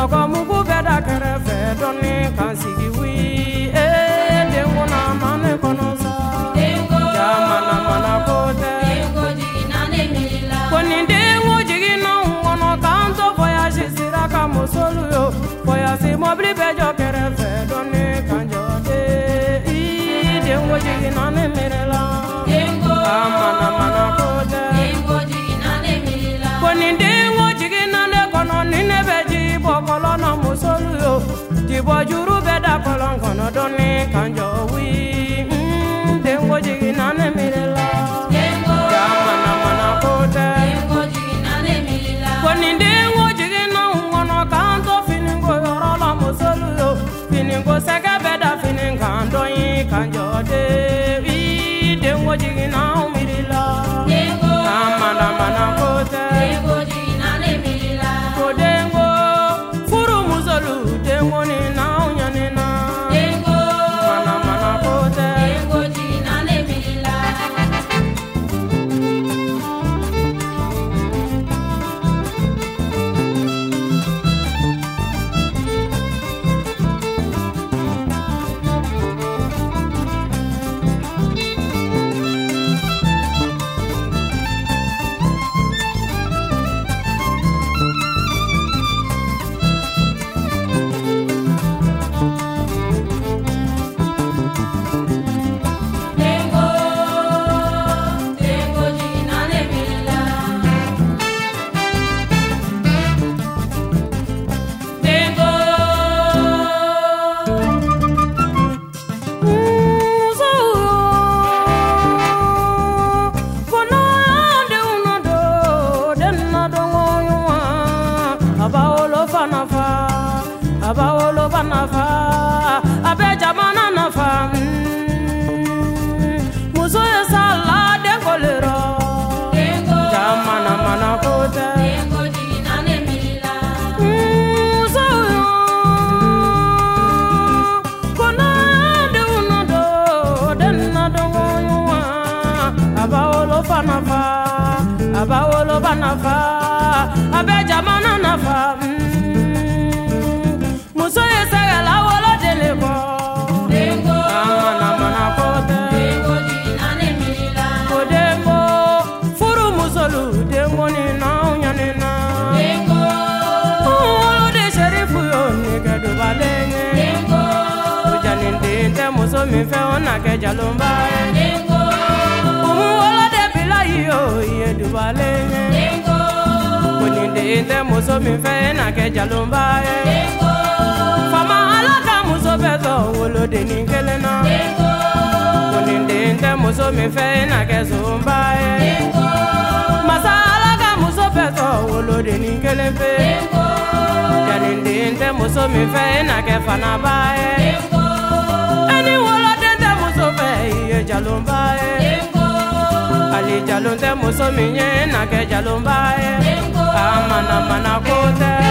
sunɔgɔ mugu bɛ da kɛrɛfɛ dɔɔni kan sigi wi. Ee dengo nana ne kɔnɔ sa Tengo, mana mana ko tɛ tengo jigina ne milila. ko nin dengo jigina n kɔnɔ k'an to voyage sira ka musolu yo voyage mɔbili bɛ jɔ kɛrɛfɛ dɔɔni kan jɔ de ii dengo jigina ne miiri la. Tengo, Amana mana ko Jibɔ juru bɛ da kɔlɔn kɔnɔ dɔɔni kan jɔ wi. Mm, denko jiginna ne miiri la. Ja mana mana ko tɛ. tengo jigina ne milila. Ko nin denko jiginna n kɔnɔ k'an to finiko yɔrɔ la musolu yo. Finiko sɛgɛ bɛ da fini kan dɔɔni kan jɔ de. Denko jiginna n a b'a wolo ba nafa a bɛ jamana tɛ muso min fɛ o na kɛ jalonba ye. tengo, Umu wolo de bila yi yo i ye dubalen ye. tengo, Ko nin den tɛ muso min fɛ e na kɛ jalonba ye. tengo, Fama ala ka muso bɛɛ sɔn wolo de kelen na. tengo, Ko nin den tɛ muso min fɛ e na kɛ zonba ye. tengo, Masa ala ka muso bɛɛ sɔn wolo de nin kelen pe. tengo, Janin den tɛ muso min fɛ e na kɛ i ye jalonba ye. tengo, Ali jalon tɛ muso min ye na kɛ jalonba ye. A mana mana ko tɛ.